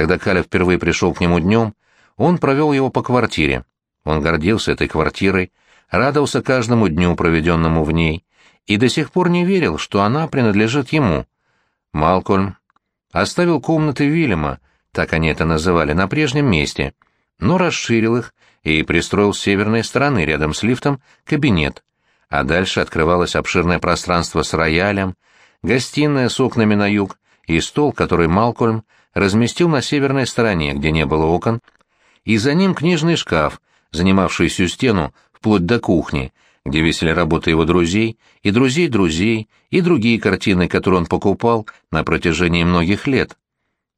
Когда Калеб впервые пришел к нему днем, он провел его по квартире. Он гордился этой квартирой, радовался каждому дню, проведенному в ней, и до сих пор не верил, что она принадлежит ему. Малкольм оставил комнаты Вильяма, так они это называли, на прежнем месте, но расширил их и пристроил с северной стороны, рядом с лифтом, кабинет, а дальше открывалось обширное пространство с роялем, гостиная с окнами на юг и стол, который Малкольм разместил на северной стороне, где не было окон, и за ним книжный шкаф, занимавший всю стену вплоть до кухни, где висели работы его друзей и друзей друзей и другие картины, которые он покупал на протяжении многих лет.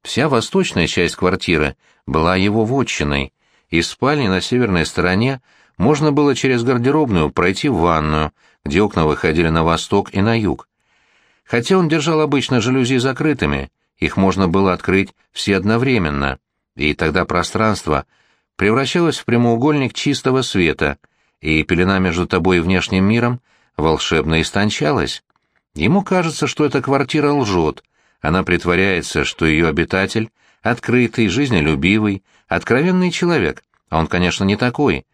Вся восточная часть квартиры была его вотчиной. Из спальни на северной стороне можно было через гардеробную пройти в ванную, где окна выходили на восток и на юг. Хотя он держал обычно жалюзи закрытыми, их можно было открыть все одновременно, и тогда пространство превращалось в прямоугольник чистого света, и пелена между тобой и внешним миром волшебно истончалась. Ему кажется, что эта квартира лжет, она притворяется, что ее обитатель — открытый, жизнелюбивый, откровенный человек, а он, конечно, не такой.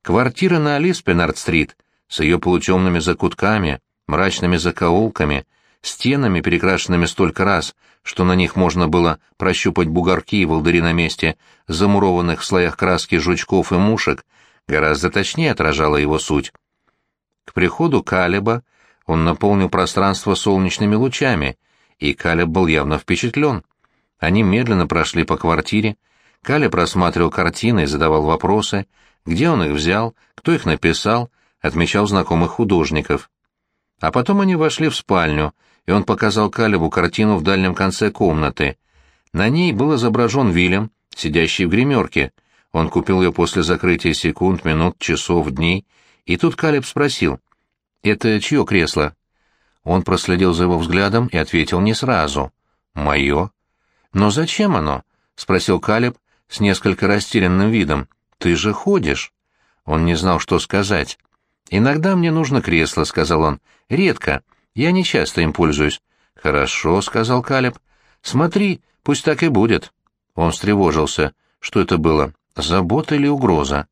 Квартира на Алиспенард-стрит с ее полутемными закутками, мрачными закоулками, стенами, перекрашенными столько раз, что на них можно было прощупать бугорки и волдыри на месте, замурованных в слоях краски жучков и мушек, гораздо точнее отражала его суть. К приходу Калеба он наполнил пространство солнечными лучами — и Калеб был явно впечатлен. Они медленно прошли по квартире, Калеб рассматривал картины и задавал вопросы, где он их взял, кто их написал, отмечал знакомых художников. А потом они вошли в спальню, и он показал Калебу картину в дальнем конце комнаты. На ней был изображен Вильям, сидящий в гримерке. Он купил ее после закрытия секунд, минут, часов, дней, и тут Калеб спросил, «Это чье кресло?» Он проследил за его взглядом и ответил не сразу. «Мое». «Но зачем оно?» — спросил Калиб с несколько растерянным видом. «Ты же ходишь». Он не знал, что сказать. «Иногда мне нужно кресло», — сказал он. «Редко. Я не часто им пользуюсь». «Хорошо», — сказал Калиб. «Смотри, пусть так и будет». Он встревожился. Что это было? Забота или угроза?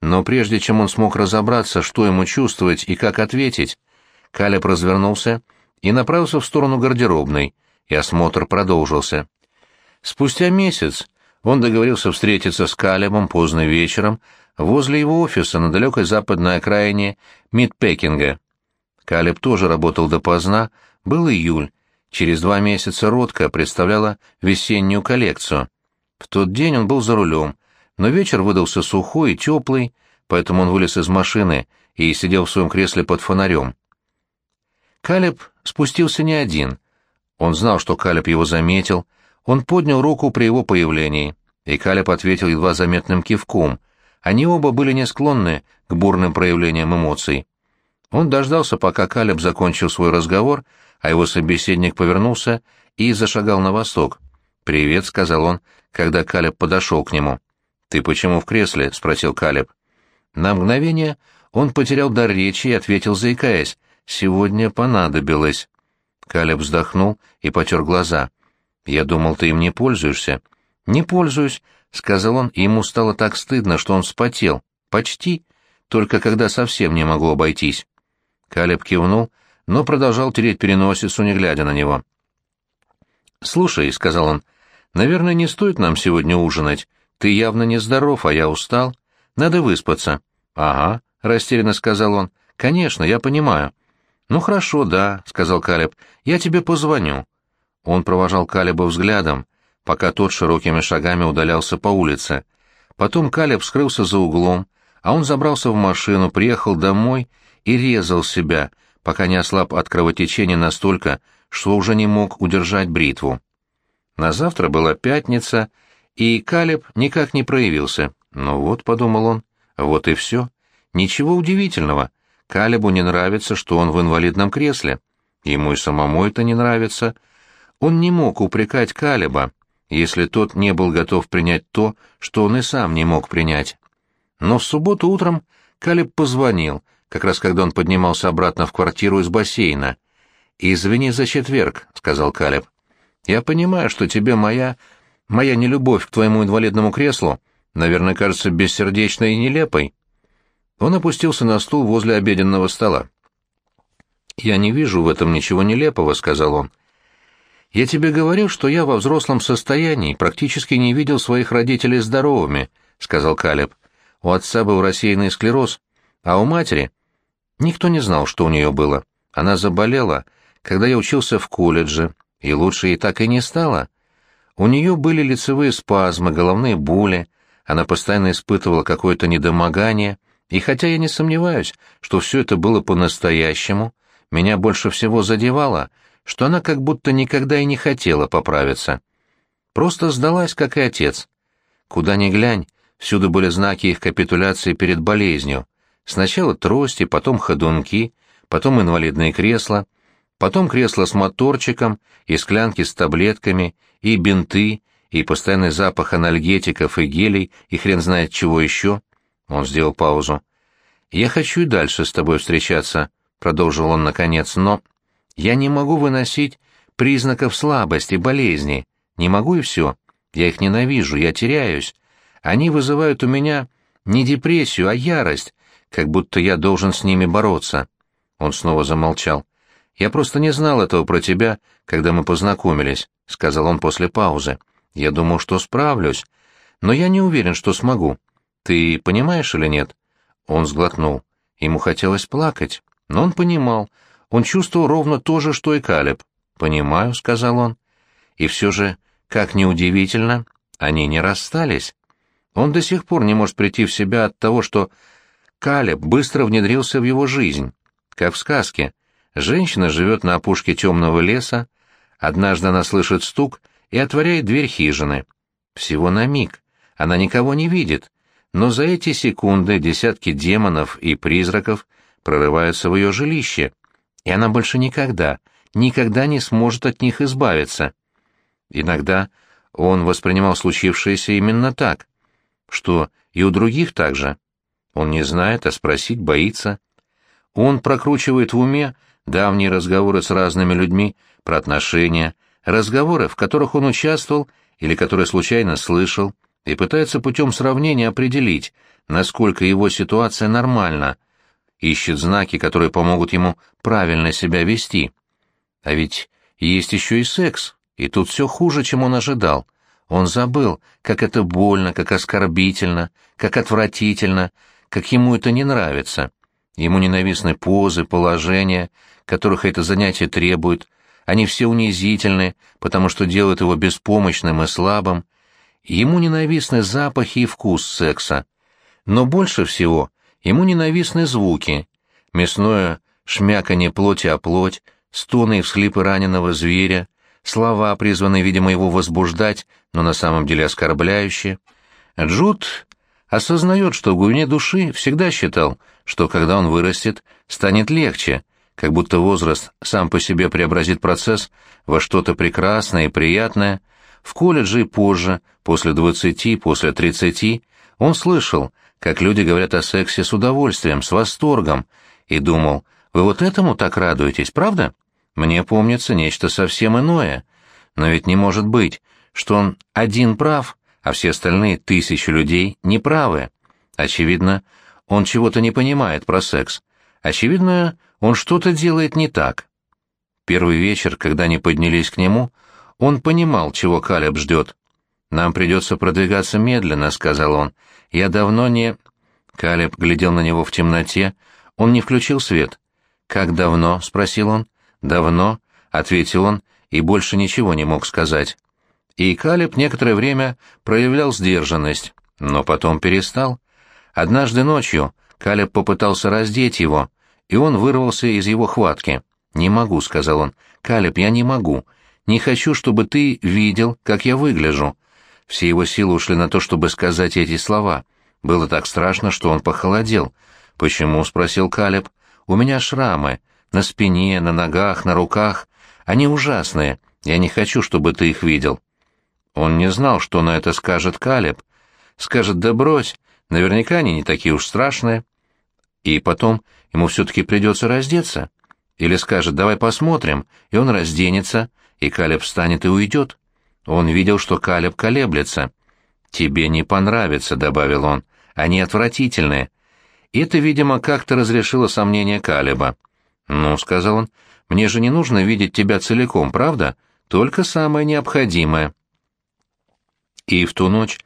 Но прежде чем он смог разобраться, что ему чувствовать и как ответить, Калеб развернулся и направился в сторону гардеробной, и осмотр продолжился. Спустя месяц он договорился встретиться с Калебом поздно вечером возле его офиса на далекой западной окраине Мидпекинга. Калеб тоже работал допоздна, был июль, через два месяца Ротка представляла весеннюю коллекцию. В тот день он был за рулем, но вечер выдался сухой и теплый, поэтому он вылез из машины и сидел в своем кресле под фонарем. Калеб спустился не один. Он знал, что Калеб его заметил. Он поднял руку при его появлении, и Калеб ответил едва заметным кивком. Они оба были не склонны к бурным проявлениям эмоций. Он дождался, пока Калеб закончил свой разговор, а его собеседник повернулся и зашагал на восток. «Привет», — сказал он, когда Калеб подошел к нему. «Ты почему в кресле?» — спросил Калеб. На мгновение он потерял дар речи и ответил, заикаясь сегодня понадобилось». Калеб вздохнул и потер глаза. «Я думал, ты им не пользуешься». «Не пользуюсь», — сказал он, и ему стало так стыдно, что он вспотел. «Почти. Только когда совсем не могу обойтись». Калеб кивнул, но продолжал тереть переносицу, не глядя на него. «Слушай», — сказал он, — «наверное, не стоит нам сегодня ужинать. Ты явно нездоров, а я устал. Надо выспаться». «Ага», — растерянно сказал он. «Конечно, я понимаю. «Ну хорошо, да», — сказал Калеб, — «я тебе позвоню». Он провожал Калеба взглядом, пока тот широкими шагами удалялся по улице. Потом Калеб скрылся за углом, а он забрался в машину, приехал домой и резал себя, пока не ослаб от кровотечения настолько, что уже не мог удержать бритву. На завтра была пятница, и Калеб никак не проявился. «Ну вот», — подумал он, — «вот и все. Ничего удивительного». Калебу не нравится, что он в инвалидном кресле. Ему и самому это не нравится. Он не мог упрекать Калеба, если тот не был готов принять то, что он и сам не мог принять. Но в субботу утром Калеб позвонил, как раз когда он поднимался обратно в квартиру из бассейна. «Извини за четверг», — сказал Калеб. «Я понимаю, что тебе моя... моя нелюбовь к твоему инвалидному креслу, наверное, кажется бессердечной и нелепой». Он опустился на стул возле обеденного стола. «Я не вижу в этом ничего нелепого», — сказал он. «Я тебе говорил, что я во взрослом состоянии практически не видел своих родителей здоровыми», — сказал Калеб. «У отца был рассеянный склероз, а у матери...» Никто не знал, что у нее было. Она заболела, когда я учился в колледже, и лучше ей так и не стало. У нее были лицевые спазмы, головные боли, она постоянно испытывала какое-то недомогание, и хотя я не сомневаюсь, что все это было по-настоящему, меня больше всего задевало, что она как будто никогда и не хотела поправиться. Просто сдалась, как и отец. Куда ни глянь, всюду были знаки их капитуляции перед болезнью. Сначала трости, потом ходунки, потом инвалидные кресла, потом кресло с моторчиком и склянки с таблетками, и бинты, и постоянный запах анальгетиков и гелей, и хрен знает чего еще. Он сделал паузу. «Я хочу и дальше с тобой встречаться», — продолжил он наконец, — «но я не могу выносить признаков слабости, болезни. Не могу и все. Я их ненавижу, я теряюсь. Они вызывают у меня не депрессию, а ярость, как будто я должен с ними бороться». Он снова замолчал. «Я просто не знал этого про тебя, когда мы познакомились», — сказал он после паузы. «Я думал, что справлюсь, но я не уверен, что смогу. Ты понимаешь или нет?» Он сглотнул. Ему хотелось плакать, но он понимал. Он чувствовал ровно то же, что и Калеб. «Понимаю», — сказал он. И все же, как неудивительно, они не расстались. Он до сих пор не может прийти в себя от того, что Калеб быстро внедрился в его жизнь. Как в сказке. Женщина живет на опушке темного леса, однажды она слышит стук и отворяет дверь хижины. Всего на миг. Она никого не видит, но за эти секунды десятки демонов и призраков прорываются в ее жилище, и она больше никогда, никогда не сможет от них избавиться. Иногда он воспринимал случившееся именно так, что и у других так же. Он не знает, а спросить боится. Он прокручивает в уме давние разговоры с разными людьми про отношения, разговоры, в которых он участвовал или которые случайно слышал, и пытается путем сравнения определить, насколько его ситуация нормальна, ищет знаки, которые помогут ему правильно себя вести. А ведь есть еще и секс, и тут все хуже, чем он ожидал. Он забыл, как это больно, как оскорбительно, как отвратительно, как ему это не нравится. Ему ненавистны позы, положения, которых это занятие требует. Они все унизительны, потому что делают его беспомощным и слабым. Ему ненавистны запахи и вкус секса. Но больше всего ему ненавистны звуки. Мясное шмяканье плоти о плоть, стоны и всхлипы раненого зверя, слова, призванные, видимо, его возбуждать, но на самом деле оскорбляющие. Джуд осознает, что в глубине души всегда считал, что когда он вырастет, станет легче, как будто возраст сам по себе преобразит процесс во что-то прекрасное и приятное. В колледже и позже, после двадцати, после тридцати, он слышал, как люди говорят о сексе с удовольствием, с восторгом, и думал, вы вот этому так радуетесь, правда? Мне помнится нечто совсем иное. Но ведь не может быть, что он один прав, а все остальные тысячи людей неправы. Очевидно, он чего-то не понимает про секс. Очевидно, он что-то делает не так. Первый вечер, когда они поднялись к нему, он понимал, чего Калеб ждет. «Нам придется продвигаться медленно», — сказал он. «Я давно не...» Калеб глядел на него в темноте. Он не включил свет. «Как давно?» — спросил он. «Давно», — ответил он, и больше ничего не мог сказать и Калеб некоторое время проявлял сдержанность, но потом перестал. Однажды ночью Калеб попытался раздеть его, и он вырвался из его хватки. «Не могу», — сказал он. «Калеб, я не могу. Не хочу, чтобы ты видел, как я выгляжу». Все его силы ушли на то, чтобы сказать эти слова. Было так страшно, что он похолодел. «Почему?» — спросил Калеб. «У меня шрамы. На спине, на ногах, на руках. Они ужасные. Я не хочу, чтобы ты их видел». Он не знал, что на это скажет Калеб. Скажет «да брось», наверняка они не такие уж страшные. И потом ему все-таки придется раздеться. Или скажет «давай посмотрим», и он разденется, и Калеб встанет и уйдет. Он видел, что Калеб колеблется. «Тебе не понравится», — добавил он. «Они отвратительные». Это, видимо, как-то разрешило сомнение Калеба. «Ну», — сказал он, — «мне же не нужно видеть тебя целиком, правда? Только самое необходимое». И в ту ночь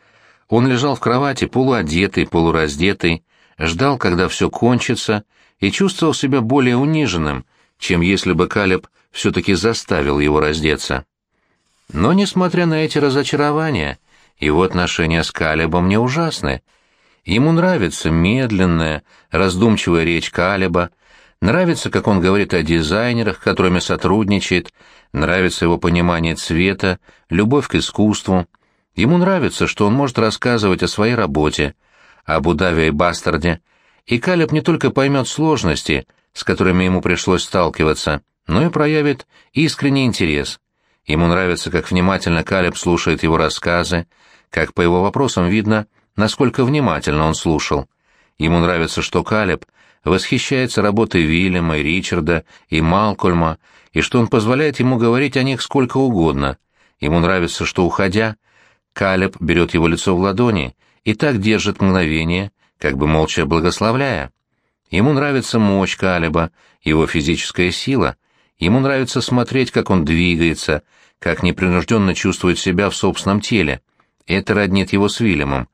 он лежал в кровати, полуодетый, полураздетый, ждал, когда все кончится, и чувствовал себя более униженным, чем если бы Калеб все-таки заставил его раздеться. Но, несмотря на эти разочарования, его отношения с Калебом не ужасны. Ему нравится медленная, раздумчивая речь Калеба, нравится, как он говорит о дизайнерах, которыми сотрудничает, нравится его понимание цвета, любовь к искусству. Ему нравится, что он может рассказывать о своей работе, об удаве и бастарде, и Калеб не только поймет сложности, с которыми ему пришлось сталкиваться, но и проявит искренний интерес. Ему нравится, как внимательно Калеб слушает его рассказы, как по его вопросам видно, насколько внимательно он слушал. Ему нравится, что Калеб восхищается работой Вильяма и Ричарда и Малкольма, и что он позволяет ему говорить о них сколько угодно. Ему нравится, что, уходя, Калеб берет его лицо в ладони и так держит мгновение, как бы молча благословляя. Ему нравится мощь Калеба, его физическая сила. Ему нравится смотреть, как он двигается, как непринужденно чувствует себя в собственном теле. Это роднит его с Вильямом.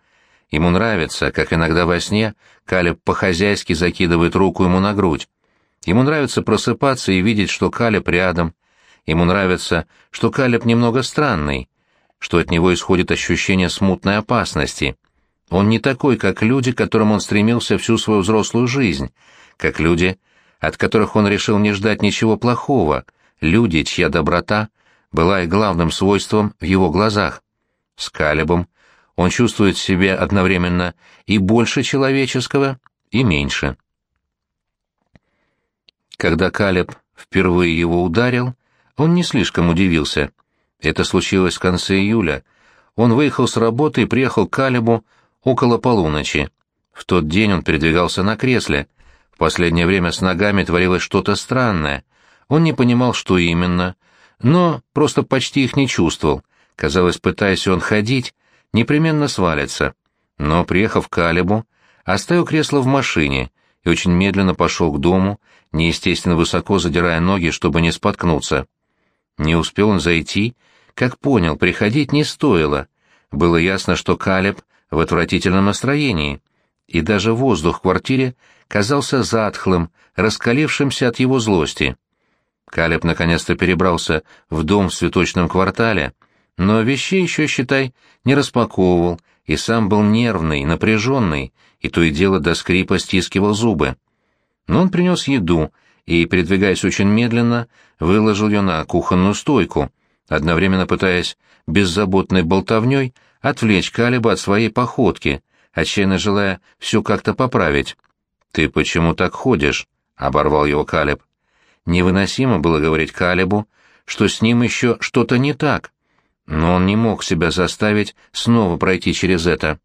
Ему нравится, как иногда во сне Калеб по-хозяйски закидывает руку ему на грудь. Ему нравится просыпаться и видеть, что Калеб рядом. Ему нравится, что Калеб немного странный, что от него исходит ощущение смутной опасности. Он не такой, как люди, к которым он стремился всю свою взрослую жизнь, как люди, от которых он решил не ждать ничего плохого, люди, чья доброта была и главным свойством в его глазах. С Калебом он чувствует в себе одновременно и больше человеческого, и меньше. Когда Калеб впервые его ударил, он не слишком удивился. Это случилось в конце июля. Он выехал с работы и приехал к Калебу около полуночи. В тот день он передвигался на кресле. В последнее время с ногами творилось что-то странное. Он не понимал, что именно, но просто почти их не чувствовал. Казалось, пытаясь он ходить, непременно свалится. Но, приехав к Алибу, оставил кресло в машине и очень медленно пошел к дому, неестественно высоко задирая ноги, чтобы не споткнуться. Не успел он зайти, как понял, приходить не стоило. Было ясно, что Калеб в отвратительном настроении, и даже воздух в квартире казался затхлым, раскалившимся от его злости. Калеб наконец-то перебрался в дом в цветочном квартале, но вещей еще, считай, не распаковывал, и сам был нервный, напряженный, и то и дело до скрипа стискивал зубы. Но он принес еду и, передвигаясь очень медленно, выложил ее на кухонную стойку, одновременно пытаясь беззаботной болтовней отвлечь Калиба от своей походки, отчаянно желая все как-то поправить. «Ты почему так ходишь?» — оборвал его Калиб. Невыносимо было говорить Калибу, что с ним еще что-то не так, но он не мог себя заставить снова пройти через это.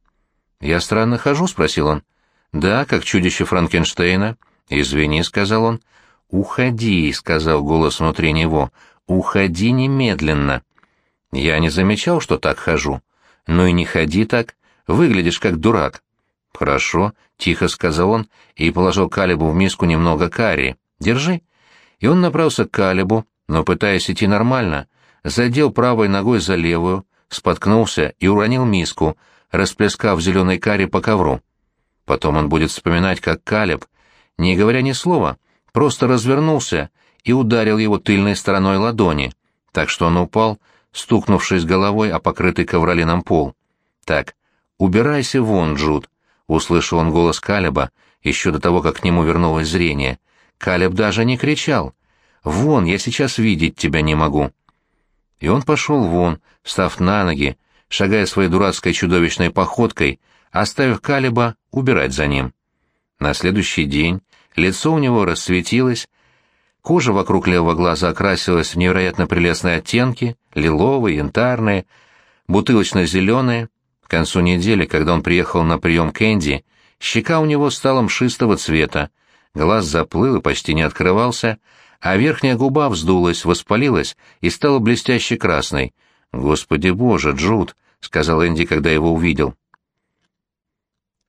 «Я странно хожу?» — спросил он. «Да, как чудище Франкенштейна». «Извини», — сказал он. «Уходи», — сказал голос внутри него. «Уходи немедленно». «Я не замечал, что так хожу». «Ну и не ходи так, выглядишь как дурак». «Хорошо», — тихо сказал он и положил Калибу в миску немного карри. «Держи». И он направился к Калибу, но, пытаясь идти нормально, задел правой ногой за левую, споткнулся и уронил миску, расплескав зеленый карри по ковру. Потом он будет вспоминать, как Калиб, не говоря ни слова, просто развернулся и ударил его тыльной стороной ладони, так что он упал, стукнувшись головой о покрытый ковролином пол. «Так, убирайся вон, Джуд», — услышал он голос Калеба еще до того, как к нему вернулось зрение. Калеб даже не кричал. «Вон, я сейчас видеть тебя не могу». И он пошел вон, встав на ноги, шагая своей дурацкой чудовищной походкой, оставив Калеба убирать за ним. На следующий день лицо у него расцветилось, Кожа вокруг левого глаза окрасилась в невероятно прелестные оттенки, лиловые, янтарные, бутылочно-зеленые. К концу недели, когда он приехал на прием к Энди, щека у него стала мшистого цвета, глаз заплыл и почти не открывался, а верхняя губа вздулась, воспалилась и стала блестяще красной, «Господи боже, Джуд!» — сказал Энди, когда его увидел.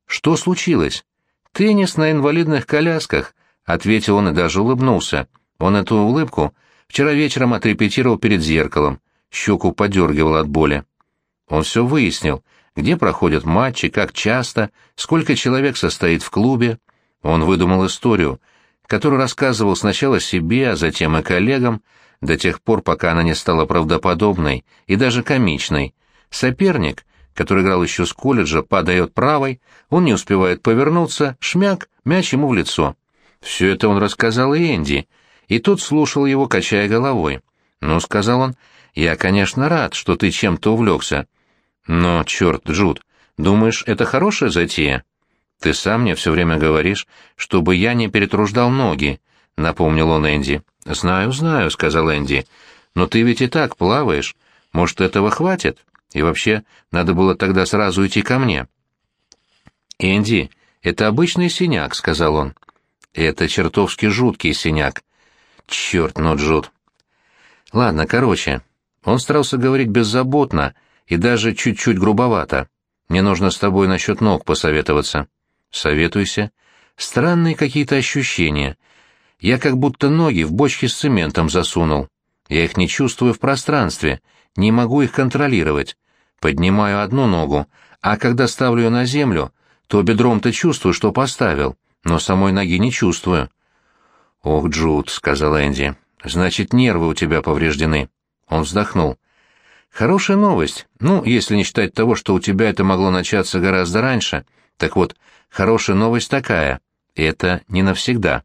«Что случилось?» «Теннис на инвалидных колясках», — ответил он и даже улыбнулся. Он эту улыбку вчера вечером отрепетировал перед зеркалом, щеку подергивал от боли. Он все выяснил, где проходят матчи, как часто, сколько человек состоит в клубе. Он выдумал историю, которую рассказывал сначала себе, а затем и коллегам, до тех пор, пока она не стала правдоподобной и даже комичной. Соперник, который играл еще с колледжа, падает правой, он не успевает повернуться, шмяк, мяч ему в лицо. Все это он рассказал и Энди, и тот слушал его, качая головой. «Ну», — сказал он, — «я, конечно, рад, что ты чем-то увлекся. Но, черт, Джуд, думаешь, это хорошая затея?» «Ты сам мне все время говоришь, чтобы я не перетруждал ноги», — напомнил он Энди. «Знаю, знаю», — сказал Энди. «Но ты ведь и так плаваешь. Может, этого хватит? И вообще, надо было тогда сразу идти ко мне». «Энди, это обычный синяк», — сказал он. «Это чертовски жуткий синяк». «Черт, ну, Джуд». «Ладно, короче». Он старался говорить беззаботно и даже чуть-чуть грубовато. «Мне нужно с тобой насчет ног посоветоваться». «Советуйся». «Странные какие-то ощущения. Я как будто ноги в бочке с цементом засунул. Я их не чувствую в пространстве, не могу их контролировать. Поднимаю одну ногу, а когда ставлю ее на землю, то бедром-то чувствую, что поставил, но самой ноги не чувствую. «Ох, Джуд», — сказал Энди, — «значит, нервы у тебя повреждены». Он вздохнул. «Хорошая новость. Ну, если не считать того, что у тебя это могло начаться гораздо раньше. Так вот, хорошая новость такая. Это не навсегда».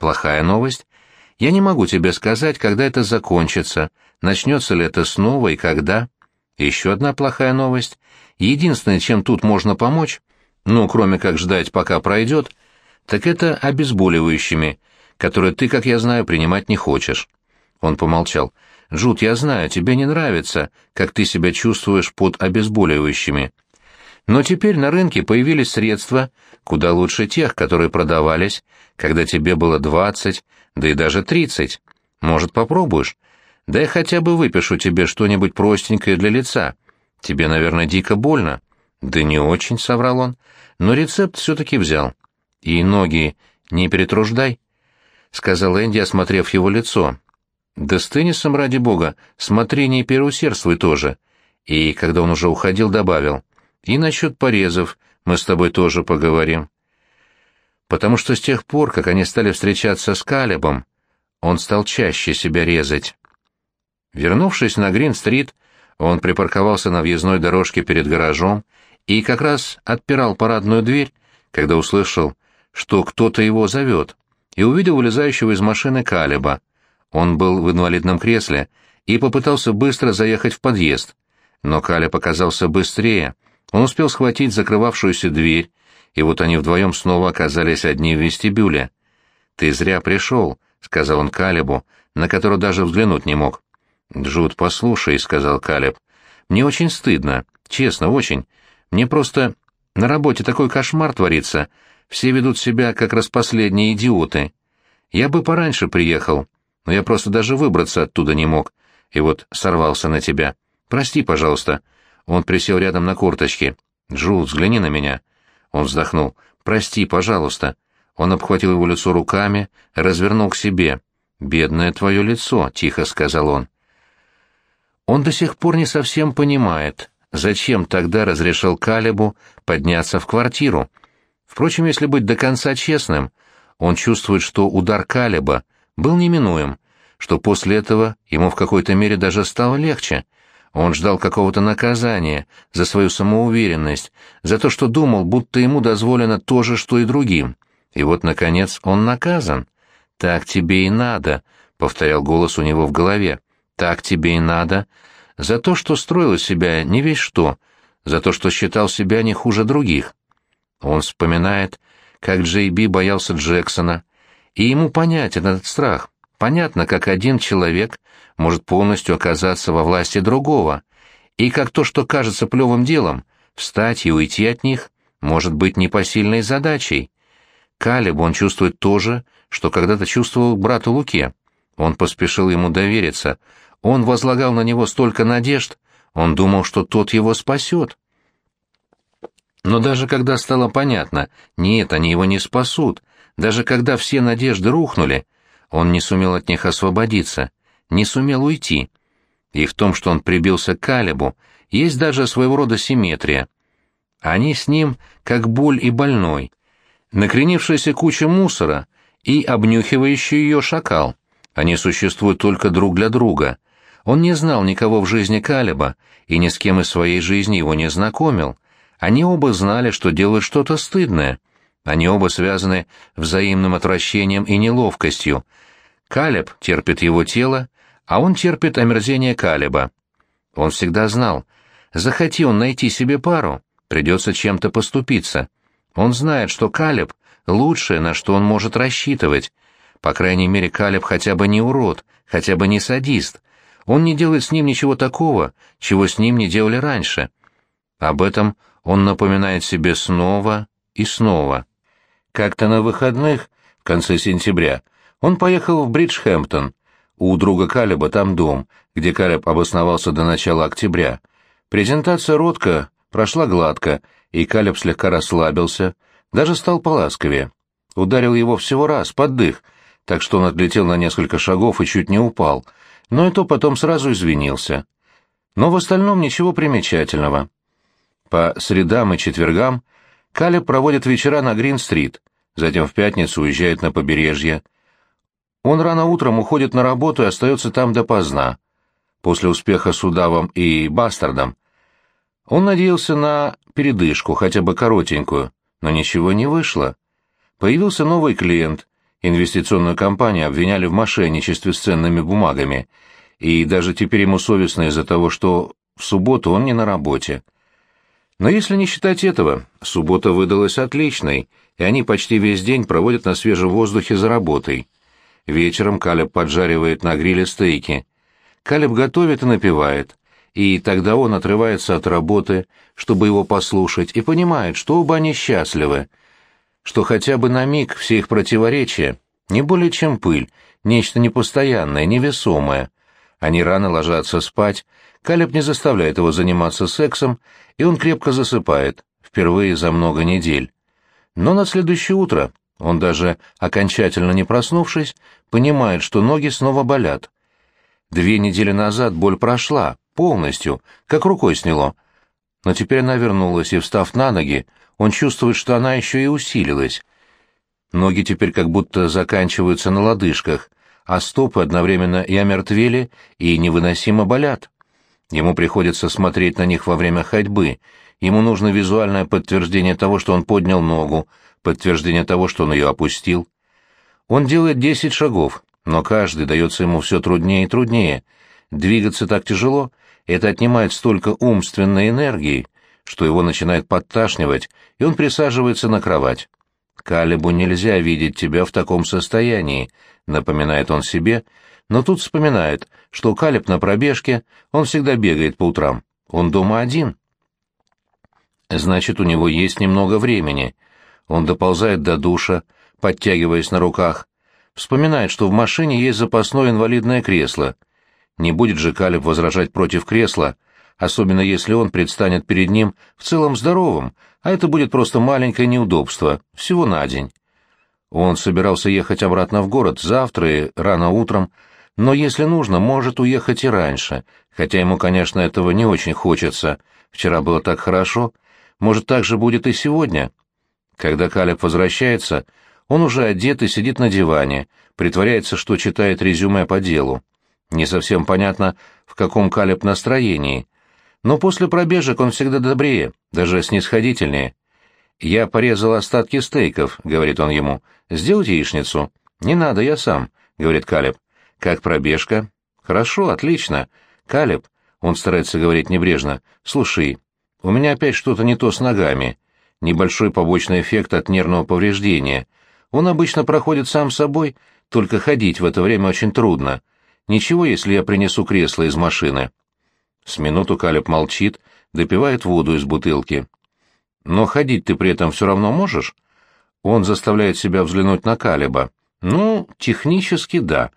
Плохая новость? Я не могу тебе сказать, когда это закончится, начнется ли это снова и когда. Еще одна плохая новость. Единственное, чем тут можно помочь, ну, кроме как ждать, пока пройдет, так это обезболивающими, которые ты, как я знаю, принимать не хочешь. Он помолчал. «Джуд, я знаю, тебе не нравится, как ты себя чувствуешь под обезболивающими. Но теперь на рынке появились средства, куда лучше тех, которые продавались, когда тебе было двадцать, да и даже тридцать. Может, попробуешь? Да я хотя бы выпишу тебе что-нибудь простенькое для лица. Тебе, наверное, дико больно. Да не очень, — соврал он, — но рецепт все-таки взял. И ноги не перетруждай, — сказал Энди, осмотрев его лицо. Да с теннисом, ради бога, смотри, не переусердствуй тоже. И, когда он уже уходил, добавил — и насчет порезов мы с тобой тоже поговорим. Потому что с тех пор, как они стали встречаться с Калебом, он стал чаще себя резать. Вернувшись на Грин-стрит, он припарковался на въездной дорожке перед гаражом и как раз отпирал парадную дверь, когда услышал, что кто-то его зовет, и увидел вылезающего из машины Калеба. Он был в инвалидном кресле и попытался быстро заехать в подъезд, но Калеб оказался быстрее — он успел схватить закрывавшуюся дверь, и вот они вдвоем снова оказались одни в вестибюле. «Ты зря пришел», — сказал он Калебу, на которого даже взглянуть не мог. «Джуд, послушай», — сказал Калеб. «Мне очень стыдно, честно, очень. Мне просто на работе такой кошмар творится. Все ведут себя, как распоследние идиоты. Я бы пораньше приехал, но я просто даже выбраться оттуда не мог. И вот сорвался на тебя. Прости, пожалуйста. Он присел рядом на корточки. «Джул, взгляни на меня». Он вздохнул. «Прости, пожалуйста». Он обхватил его лицо руками, развернул к себе. «Бедное твое лицо», — тихо сказал он. Он до сих пор не совсем понимает, зачем тогда разрешил Калебу подняться в квартиру. Впрочем, если быть до конца честным, он чувствует, что удар Калеба был неминуем, что после этого ему в какой-то мере даже стало легче — он ждал какого-то наказания за свою самоуверенность, за то, что думал, будто ему дозволено то же, что и другим. И вот, наконец, он наказан. «Так тебе и надо», — повторял голос у него в голове. «Так тебе и надо. За то, что строил из себя не весь что, за то, что считал себя не хуже других». Он вспоминает, как Джей Би боялся Джексона, и ему понятен этот страх. Понятно, как один человек может полностью оказаться во власти другого, и как то, что кажется плевым делом, встать и уйти от них, может быть непосильной задачей. Калеб он чувствует то же, что когда-то чувствовал брату Луке. Он поспешил ему довериться, он возлагал на него столько надежд, Он думал, что тот его спасет. Но даже когда стало понятно, нет, они его не спасут, даже когда все надежды рухнули, он не сумел от них освободиться, не сумел уйти. И в том, что он прибился к Калебу, есть даже своего рода симметрия. Они с ним как боль и больной, накренившаяся куча мусора и обнюхивающий ее шакал. Они существуют только друг для друга. Он не знал никого в жизни Калеба и ни с кем из своей жизни его не знакомил. Они оба знали, что делают что-то стыдное. Они оба связаны взаимным отвращением и неловкостью. Калеб терпит его тело, а он терпит омерзение Калеба. Он всегда знал, захоти он найти себе пару, придется чем-то поступиться. Он знает, что Калеб — лучшее, на что он может рассчитывать. По крайней мере, Калеб хотя бы не урод, хотя бы не садист. Он не делает с ним ничего такого, чего с ним не делали раньше. Об этом он напоминает себе снова и снова. Как-то на выходных, в конце сентября, он поехал в Бриджхэмптон. У друга Калеба там дом, где Калеб обосновался до начала октября. Презентация Ротко прошла гладко, и Калеб слегка расслабился, даже стал поласковее. Ударил его всего раз, под дых, так что он отлетел на несколько шагов и чуть не упал, но и то потом сразу извинился. Но в остальном ничего примечательного. По средам и четвергам Калеб проводит вечера на Грин-стрит, затем в пятницу уезжает на побережье. Он рано утром уходит на работу и остается там допоздна. После успеха с удавом и бастардом он надеялся на передышку, хотя бы коротенькую, но ничего не вышло. Появился новый клиент, инвестиционную компанию обвиняли в мошенничестве с ценными бумагами, и даже теперь ему совестно из-за того, что в субботу он не на работе. Но если не считать этого, суббота выдалась отличной, и они почти весь день проводят на свежем воздухе за работой. Вечером Калеб поджаривает на гриле стейки. Калеб готовит и напевает и тогда он отрывается от работы, чтобы его послушать, и понимает, что оба они счастливы, что хотя бы на миг все их противоречия не более чем пыль, нечто непостоянное, невесомое. Они рано ложатся спать, Калеб не заставляет его заниматься сексом, и он крепко засыпает, впервые за много недель. Но на следующее утро он даже, окончательно не проснувшись, понимает, что ноги снова болят. Две недели назад боль прошла, полностью, как рукой сняло. Но теперь она вернулась, и, встав на ноги, он чувствует, что она еще и усилилась. Ноги теперь как будто заканчиваются на лодыжках, а стопы одновременно и омертвели, и невыносимо болят. Ему приходится смотреть на них во время ходьбы. Ему нужно визуальное подтверждение того, что он поднял ногу, подтверждение того, что он ее опустил. Он делает десять шагов, но каждый дается ему все труднее и труднее. Двигаться так тяжело, это отнимает столько умственной энергии, что его начинает подташнивать, и он присаживается на кровать. «Калебу нельзя видеть тебя в таком состоянии», — напоминает он себе, но тут вспоминает, что Калеб на пробежке, он всегда бегает по утрам. Он дома один. Значит, у него есть немного времени. Он доползает до душа, подтягиваясь на руках. Вспоминает, что в машине есть запасное инвалидное кресло — не будет же Калеб возражать против кресла, особенно если он предстанет перед ним в целом здоровым, а это будет просто маленькое неудобство, всего на день. Он собирался ехать обратно в город завтра и рано утром, но если нужно, может уехать и раньше, хотя ему, конечно, этого не очень хочется. Вчера было так хорошо, может, так же будет и сегодня. Когда Калеб возвращается, он уже одет и сидит на диване, притворяется, что читает резюме по делу. Не совсем понятно, в каком Калеб настроении, но после пробежек он всегда добрее, даже снисходительнее. «Я порезал остатки стейков», — говорит он ему. «Сделать яичницу?» «Не надо, я сам», — говорит Калеб. «Как пробежка?» «Хорошо, отлично. Калеб», — он старается говорить небрежно, — «слушай, у меня опять что-то не то с ногами. Небольшой побочный эффект от нервного повреждения. Он обычно проходит сам собой, только ходить в это время очень трудно. Ничего, если я принесу кресло из машины. С минуту Калеб молчит, допивает воду из бутылки. Но ходить ты при этом все равно можешь? Он заставляет себя взглянуть на Калеба. Ну, технически да.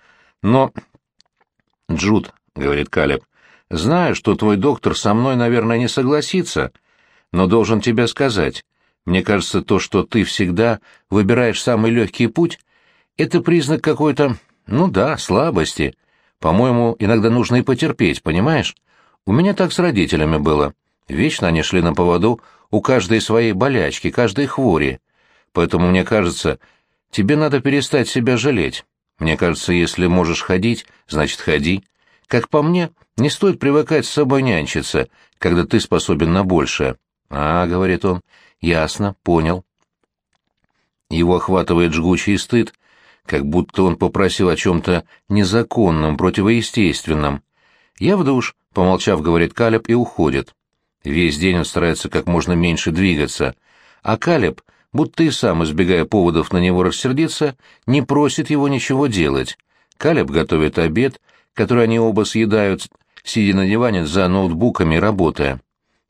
Но... Джуд, — говорит Калеб, — Знаю, что твой доктор со мной, наверное, не согласится, но должен тебе сказать, мне кажется, то, что ты всегда выбираешь самый легкий путь, это признак какой-то, ну да, слабости. По-моему, иногда нужно и потерпеть, понимаешь? У меня так с родителями было. Вечно они шли на поводу у каждой своей болячки, каждой хвори. Поэтому, мне кажется, тебе надо перестать себя жалеть. Мне кажется, если можешь ходить, значит, ходи. Как по мне, не стоит привыкать с собой нянчиться, когда ты способен на большее. «А, — говорит он, — ясно, понял». Его охватывает жгучий стыд, как будто он попросил о чем-то незаконном, противоестественном. «Я в душ», — помолчав, говорит Калеб и уходит. Весь день он старается как можно меньше двигаться, а Калеб, будто и сам, избегая поводов на него рассердиться, не просит его ничего делать. Калеб готовит обед, который они оба съедают, сидя на диване за ноутбуками, работая.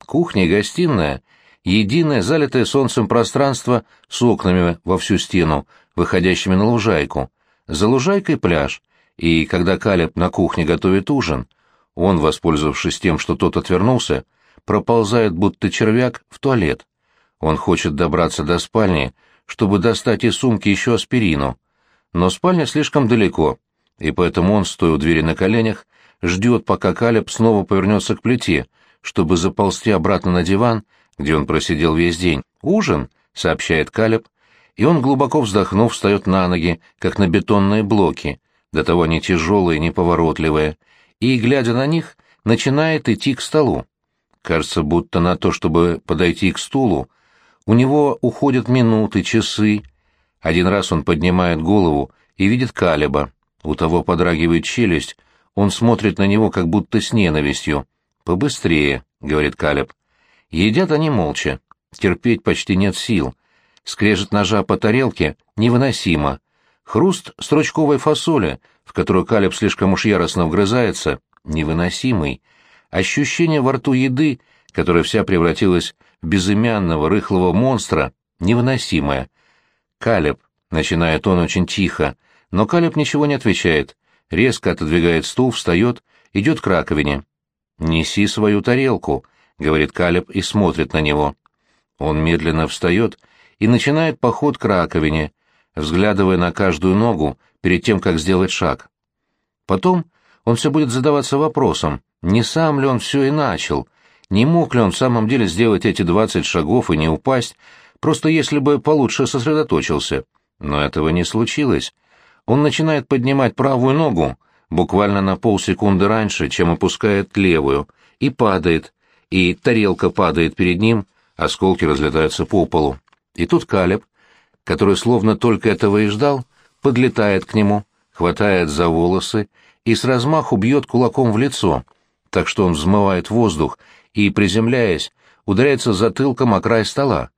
Кухня и гостиная — единое залитое солнцем пространство с окнами во всю стену, выходящими на лужайку. За лужайкой пляж, и когда Калеб на кухне готовит ужин, он, воспользовавшись тем, что тот отвернулся, проползает, будто червяк, в туалет. Он хочет добраться до спальни, чтобы достать из сумки еще аспирину. Но спальня слишком далеко, и поэтому он, стоя у двери на коленях, ждет, пока Калеб снова повернется к плите, чтобы заползти обратно на диван, где он просидел весь день. «Ужин», — сообщает Калеб, и он, глубоко вздохнув, встает на ноги, как на бетонные блоки, до того они тяжелые, неповоротливые, и, глядя на них, начинает идти к столу. Кажется, будто на то, чтобы подойти к стулу, у него уходят минуты, часы. Один раз он поднимает голову и видит Калеба. У того подрагивает челюсть, он смотрит на него как будто с ненавистью. «Побыстрее», — говорит Калеб. Едят они молча. Терпеть почти нет сил. Скрежет ножа по тарелке невыносимо. Хруст строчковой фасоли, в которую Калеб слишком уж яростно вгрызается, невыносимый. Ощущение во рту еды, которая вся превратилась безымянного рыхлого монстра, невыносимое. «Калеб», — начинает он очень тихо, но Калеб ничего не отвечает, резко отодвигает стул, встает, идет к раковине. «Неси свою тарелку», — говорит Калеб и смотрит на него. Он медленно встает и начинает поход к раковине, взглядывая на каждую ногу перед тем, как сделать шаг. Потом он все будет задаваться вопросом, не сам ли он все и начал, не мог ли он в самом деле сделать эти двадцать шагов и не упасть, просто если бы получше сосредоточился. Но этого не случилось. Он начинает поднимать правую ногу, буквально на полсекунды раньше, чем опускает левую, и падает, и тарелка падает перед ним, осколки разлетаются по полу. И тут Калеб, который словно только этого и ждал, подлетает к нему, хватает за волосы и с размаху бьет кулаком в лицо, так что он взмывает воздух и, приземляясь, ударяется затылком о край стола.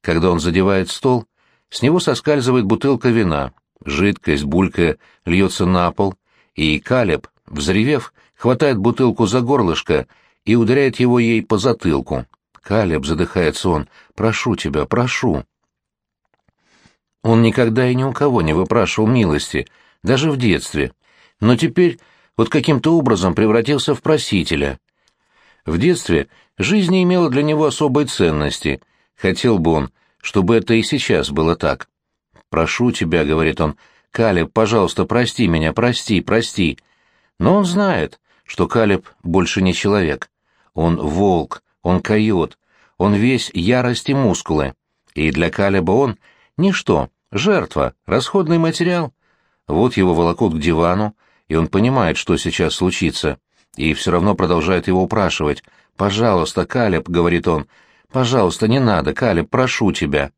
Когда он задевает стол, с него соскальзывает бутылка вина, жидкость, булькая, льется на пол, и Калеб, взревев, хватает бутылку за горлышко и ударяет его ей по затылку. «Калеб», — задыхается он, — «прошу тебя, прошу». Он никогда и ни у кого не выпрашивал милости, даже в детстве, но теперь вот каким-то образом превратился в просителя. В детстве жизнь не имела для него особой ценности, хотел бы он, чтобы это и сейчас было так. «Прошу тебя», — говорит он, — «Калеб, пожалуйста, прости меня, прости, прости». Но он знает, что Калеб больше не человек. Он волк, он койот, он весь ярость и мускулы. И для Калеба он — ничто, жертва, расходный материал. Вот его волокут к дивану, и он понимает, что сейчас случится, и все равно продолжает его упрашивать. «Пожалуйста, Калеб», — говорит он, — «пожалуйста, не надо, Калеб, прошу тебя».